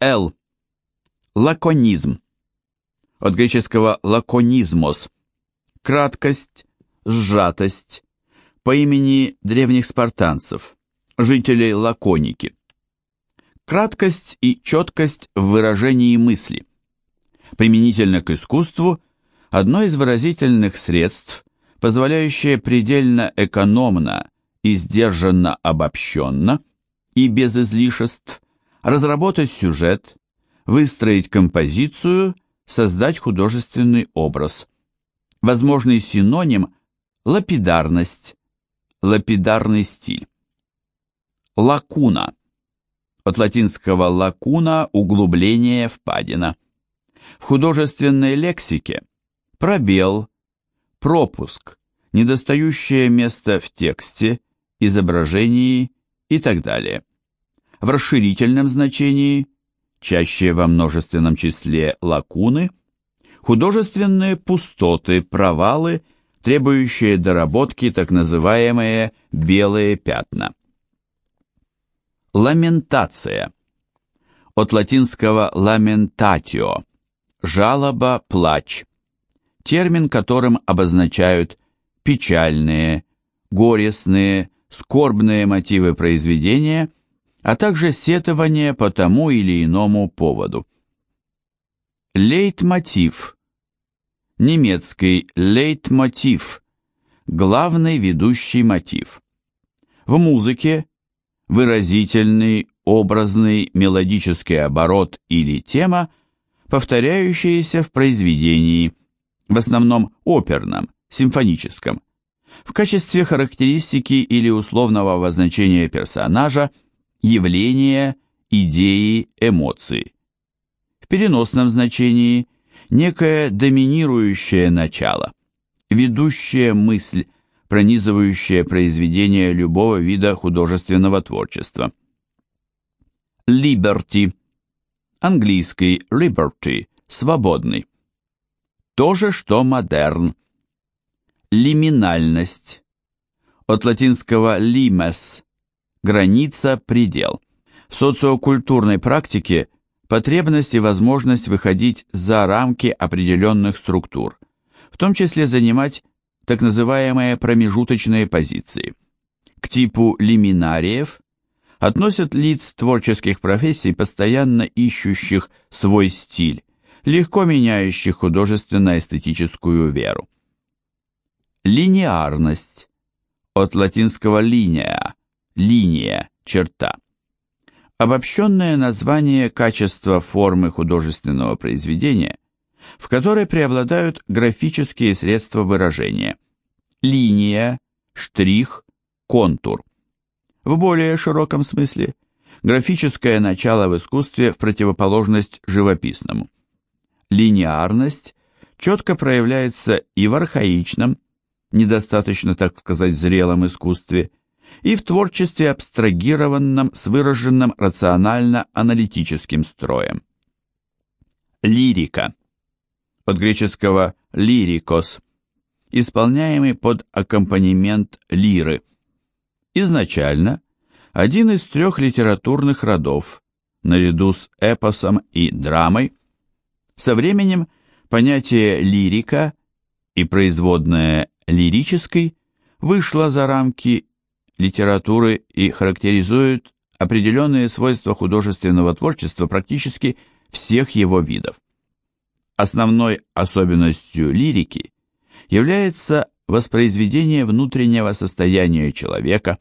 Л. Лаконизм. От греческого лаконизмос. Краткость, сжатость. По имени древних спартанцев, жителей Лаконики. Краткость и четкость в выражении мысли. Применительно к искусству одно из выразительных средств, позволяющее предельно экономно и сдержанно обобщенно и без излишеств разработать сюжет, выстроить композицию, создать художественный образ. Возможный синоним – лапидарность, лапидарный стиль. Лакуна. От латинского лакуна – углубление, впадина. В художественной лексике – пробел, пропуск, недостающее место в тексте, изображении и так далее. В расширительном значении, чаще во множественном числе лакуны, художественные пустоты, провалы, требующие доработки так называемые белые пятна. Ламентация. От латинского lamentatio – жалоба, плач. Термин, которым обозначают печальные, горестные, скорбные мотивы произведения, а также сетование по тому или иному поводу. Лейтмотив. Немецкий лейтмотив. Главный ведущий мотив. В музыке выразительный, образный, мелодический оборот или тема, повторяющиеся в произведении, в основном оперном, симфоническом, в качестве характеристики или условного обозначения персонажа, явления, идеи, эмоции. В переносном значении некое доминирующее начало, ведущая мысль, пронизывающая произведение любого вида художественного творчества. Liberty. Английский liberty – свободный. То же, что модерн – Лиминальность. От латинского limes – граница, предел. В социокультурной практике потребность и возможность выходить за рамки определенных структур, в том числе занимать так называемые промежуточные позиции. К типу лиминариев относят лиц творческих профессий, постоянно ищущих свой стиль, легко меняющих художественно-эстетическую веру. Линеарность. От латинского линия, линия, черта. Обобщенное название качества формы художественного произведения, в которой преобладают графические средства выражения. Линия, штрих, контур. В более широком смысле графическое начало в искусстве в противоположность живописному. Линеарность четко проявляется и в архаичном, недостаточно, так сказать, зрелом искусстве, и в творчестве абстрагированном с выраженным рационально-аналитическим строем. Лирика. От греческого «лирикос», исполняемый под аккомпанемент лиры. Изначально один из трех литературных родов, наряду с эпосом и драмой. Со временем понятие лирика и производное лирической вышла за рамки литературы и характеризует определенные свойства художественного творчества практически всех его видов. Основной особенностью лирики является воспроизведение внутреннего состояния человека,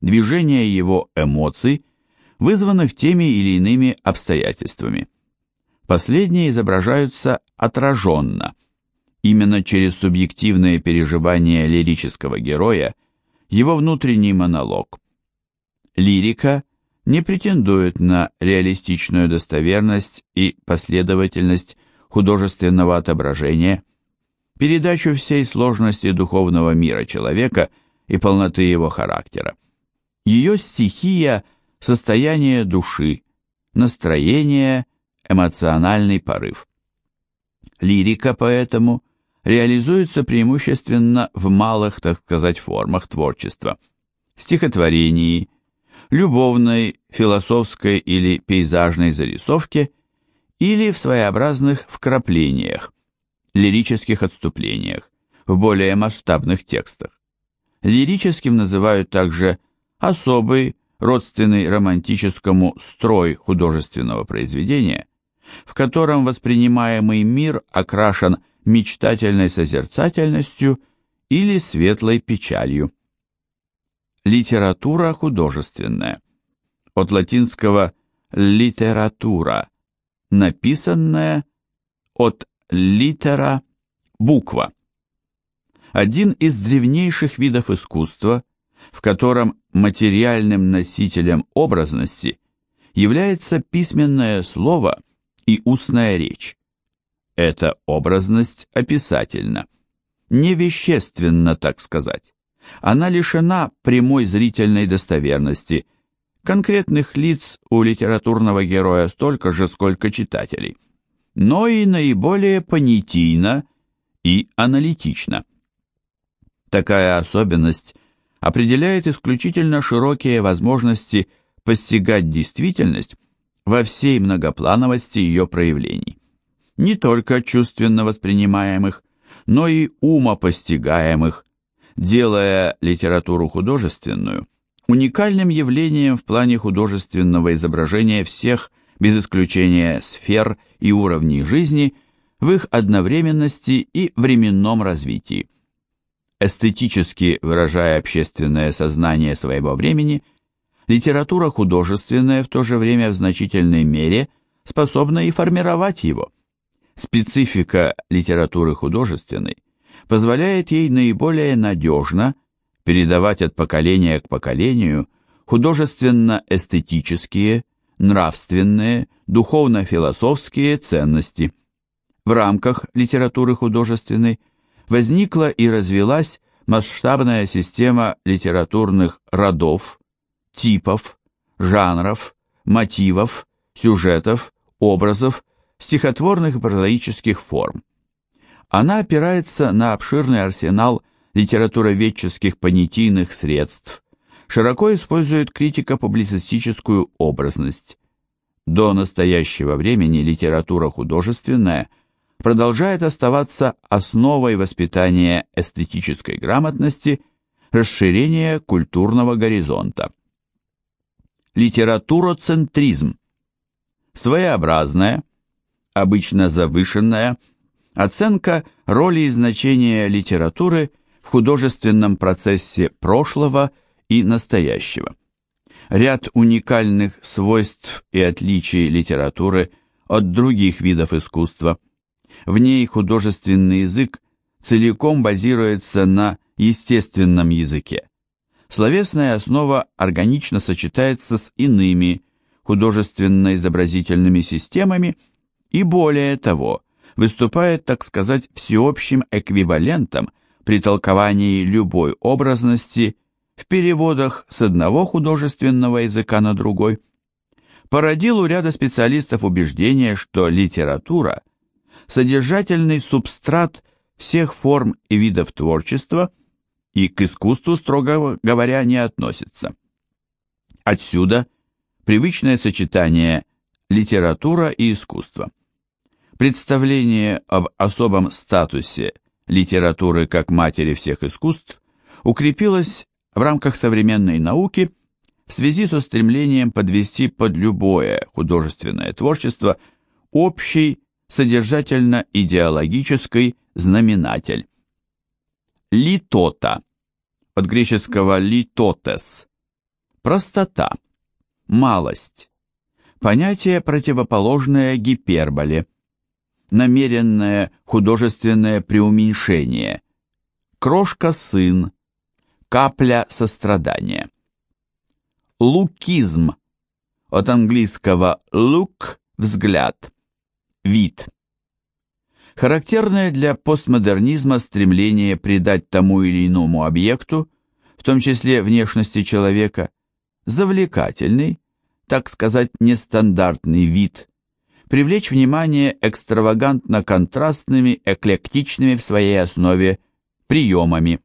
движение его эмоций, вызванных теми или иными обстоятельствами. Последние изображаются отраженно – Именно через субъективные переживания лирического героя, его внутренний монолог. Лирика не претендует на реалистичную достоверность и последовательность художественного отображения, передачу всей сложности духовного мира человека и полноты его характера. Ее стихия – состояние души, настроение, эмоциональный порыв. Лирика поэтому – реализуется преимущественно в малых, так сказать, формах творчества, стихотворении, любовной, философской или пейзажной зарисовке или в своеобразных вкраплениях, лирических отступлениях, в более масштабных текстах. Лирическим называют также особый, родственный романтическому строй художественного произведения, в котором воспринимаемый мир окрашен мечтательной созерцательностью или светлой печалью. Литература художественная. От латинского «литература» – написанная, от «литера» – буква. Один из древнейших видов искусства, в котором материальным носителем образности является письменное слово и устная речь. Эта образность описательна, невещественна, так сказать. Она лишена прямой зрительной достоверности. Конкретных лиц у литературного героя столько же, сколько читателей. Но и наиболее понятийна и аналитична. Такая особенность определяет исключительно широкие возможности постигать действительность во всей многоплановости ее проявлений. Не только чувственно воспринимаемых, но и умопостигаемых, делая литературу художественную уникальным явлением в плане художественного изображения всех, без исключения сфер и уровней жизни, в их одновременности и временном развитии. Эстетически выражая общественное сознание своего времени, литература художественная в то же время в значительной мере способна и формировать его. Специфика литературы художественной позволяет ей наиболее надежно передавать от поколения к поколению художественно-эстетические, нравственные, духовно-философские ценности. В рамках литературы художественной возникла и развилась масштабная система литературных родов, типов, жанров, мотивов, сюжетов, образов, стихотворных и прозаических форм. Она опирается на обширный арсенал литературоведческих понятийных средств, широко использует критико-публицистическую образность. До настоящего времени литература художественная продолжает оставаться основой воспитания эстетической грамотности, расширения культурного горизонта. Литературоцентризм – своеобразная, обычно завышенная, Оценка роли и значения литературы в художественном процессе прошлого и настоящего. Ряд уникальных свойств и отличий литературы от других видов искусства. В ней художественный язык целиком базируется на естественном языке. Словесная основа органично сочетается с иными художественно-изобразительными системами и более того – выступает, так сказать, всеобщим эквивалентом при толковании любой образности в переводах с одного художественного языка на другой. Породил у ряда специалистов убеждение, что литература – содержательный субстрат всех форм и видов творчества и к искусству, строго говоря, не относится. Отсюда привычное сочетание литература и искусство – Представление об особом статусе литературы как матери всех искусств укрепилось в рамках современной науки в связи со стремлением подвести под любое художественное творчество общий содержательно-идеологический знаменатель. Литота, от греческого литотес, простота, малость, понятие противоположное гиперболе, намеренное художественное преуменьшение. Крошка-сын, капля сострадания. Лукизм, от английского look – взгляд, вид. Характерное для постмодернизма стремление придать тому или иному объекту, в том числе внешности человека, завлекательный, так сказать, нестандартный вид – привлечь внимание экстравагантно-контрастными, эклектичными в своей основе приемами.